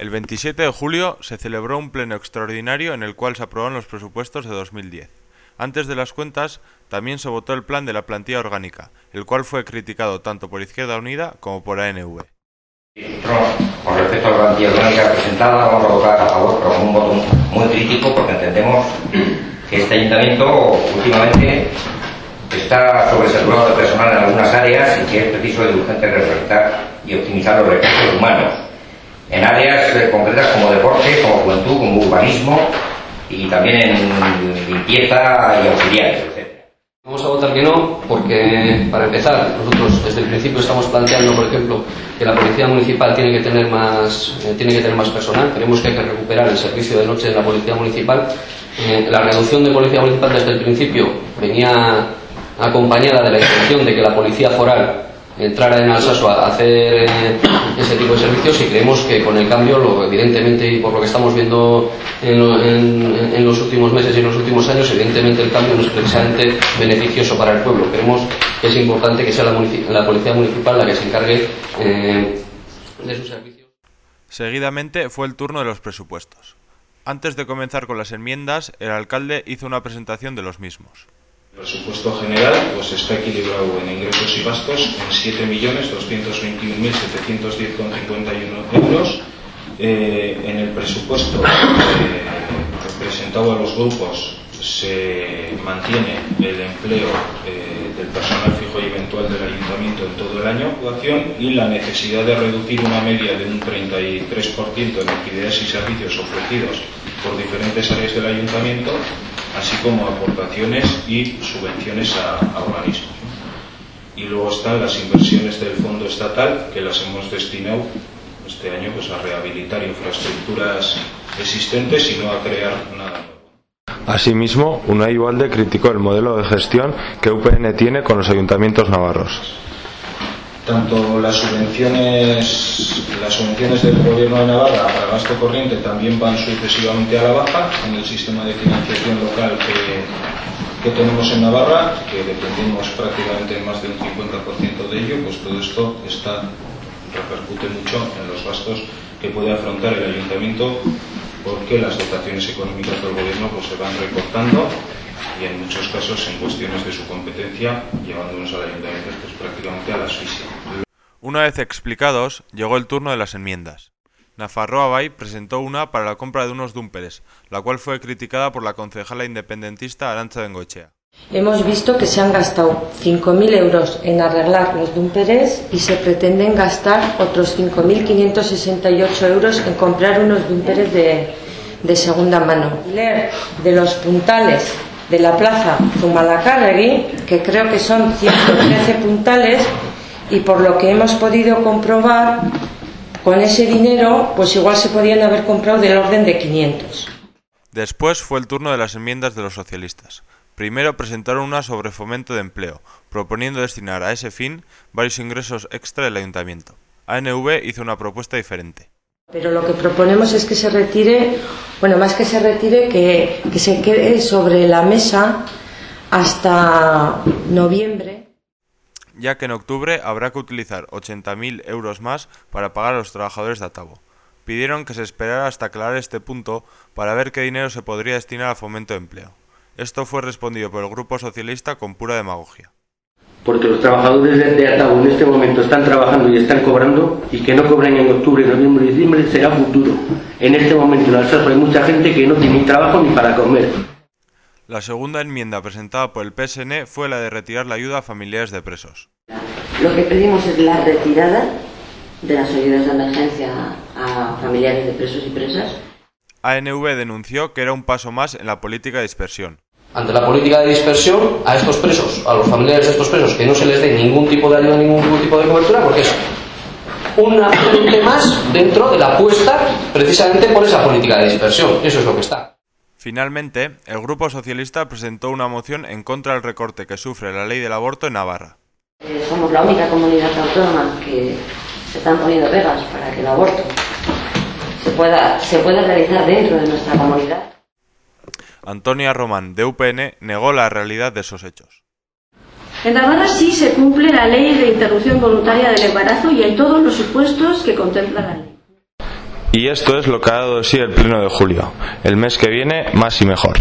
El 27 de julio se celebró un pleno extraordinario en el cual se aprobaron los presupuestos de 2010. Antes de las cuentas, también se votó el plan de la plantilla orgánica, el cual fue criticado tanto por Izquierda Unida como por ANV. con respecto a la plantilla orgánica presentada, vamos a votar a favor, pero con un voto muy crítico, porque entendemos que este ayuntamiento últimamente está sobresaturado de personal en algunas áreas y que es preciso y urgente reflectar y optimizar los recursos humanos en áreas eh, concretas como deporte, como juventud, como urbanismo y también en limpieza y auxiliares, etc. Vamos a votar que no porque, para empezar, nosotros desde el principio estamos planteando, por ejemplo, que la policía municipal tiene que tener más, eh, tiene que tener más personal. Creemos que hay que recuperar el servicio de noche de la policía municipal. Eh, la reducción de policía municipal desde el principio venía acompañada de la intención de que la policía foral entrar en Alsaso a hacer eh, ese tipo de servicios y creemos que con el cambio, lo, evidentemente, y por lo que estamos viendo en, los últimos meses y en los últimos años, evidentemente el cambio no es precisamente beneficioso para el pueblo. Creemos que es importante que sea la, Policía Municipal la que se encargue eh, de sus servicios. Seguidamente fue el turno de los presupuestos. Antes de comenzar con las enmiendas, el alcalde hizo una presentación de los mismos. El presupuesto general pues, está equilibrado en ingresos y gastos en 7.221.710,51 euros. Eh, en el presupuesto eh, presentado a los grupos se mantiene el empleo eh, del personal fijo y eventual del ayuntamiento en todo el año actuación y la necesidad de reducir una media de un 33% en actividades y servicios ofrecidos por diferentes áreas del ayuntamiento así como aportaciones y subvenciones a, organismos. Y luego están las inversiones del fondo estatal, que las hemos destinado este año pues, a rehabilitar infraestructuras existentes y no a crear nada nuevo. Asimismo, UNAI Ubalde criticó el modelo de gestión que UPN tiene con los ayuntamientos navarros. Tanto las subvenciones, las subvenciones del Gobierno de Navarra para gasto corriente también van sucesivamente a la baja en el sistema de financiación local que, tenemos en Navarra, que dependemos prácticamente más de un 50% de ello, pues todo esto está, repercute mucho en los gastos que puede afrontar el ayuntamiento porque las dotaciones económicas del gobierno pues, se van recortando y en muchos casos en cuestiones de su competencia, llevándonos al ayuntamiento pues, prácticamente a la asfixia. Una vez explicados, llegó el turno de las enmiendas. Nafarroa Bay presentó una para la compra de unos dúmperes, la cual fue criticada por la concejala independentista Arancha Bengochea. Hemos visto que se han gastado 5.000 euros en arreglar los dúmperes y se pretenden gastar otros 5.568 euros en comprar unos dúmperes de, de segunda mano. De los puntales de la plaza Zumalacárregui, que creo que son 113 puntales, y por lo que hemos podido comprobar, con ese dinero, pues igual se podían haber comprado del orden de 500. Después fue el turno de las enmiendas de los socialistas. Primero presentaron una sobre fomento de empleo, proponiendo destinar a ese fin varios ingresos extra del ayuntamiento. ANV hizo una propuesta diferente. Pero lo que proponemos es que se retire, bueno, más que se retire, que, que se quede sobre la mesa hasta noviembre. Ya que en octubre habrá que utilizar 80.000 euros más para pagar a los trabajadores de Atabo. Pidieron que se esperara hasta aclarar este punto para ver qué dinero se podría destinar al fomento de empleo. Esto fue respondido por el Grupo Socialista con pura demagogia porque los trabajadores de Atabo en este momento están trabajando y están cobrando y que no cobran en octubre, noviembre y diciembre será futuro. En este momento en Alsace hay mucha gente que no tiene ni trabajo ni para comer. La segunda enmienda presentada por el PSN fue la de retirar la ayuda a familiares de presos. Lo que pedimos es la retirada de las ayudas de emergencia a familiares de presos y presas. ANV denunció que era un paso más en la política de dispersión ante la política de dispersión a estos presos, a los familiares de estos presos, que no se les dé ningún tipo de ayuda, ningún tipo de cobertura, porque es un agente más dentro de la apuesta precisamente por esa política de dispersión. Eso es lo que está. Finalmente, el Grupo Socialista presentó una moción en contra del recorte que sufre la ley del aborto en Navarra. Eh, somos la única comunidad autónoma que se están poniendo pegas para que el aborto se pueda, se pueda realizar dentro de nuestra comunidad. Antonia Román, de UPN, negó la realidad de esos hechos. En Navarra sí se cumple la ley de interrupción voluntaria del embarazo y hay todos los supuestos que contempla la ley. Y esto es lo que ha dado de sí el pleno de julio. El mes que viene, más y mejor.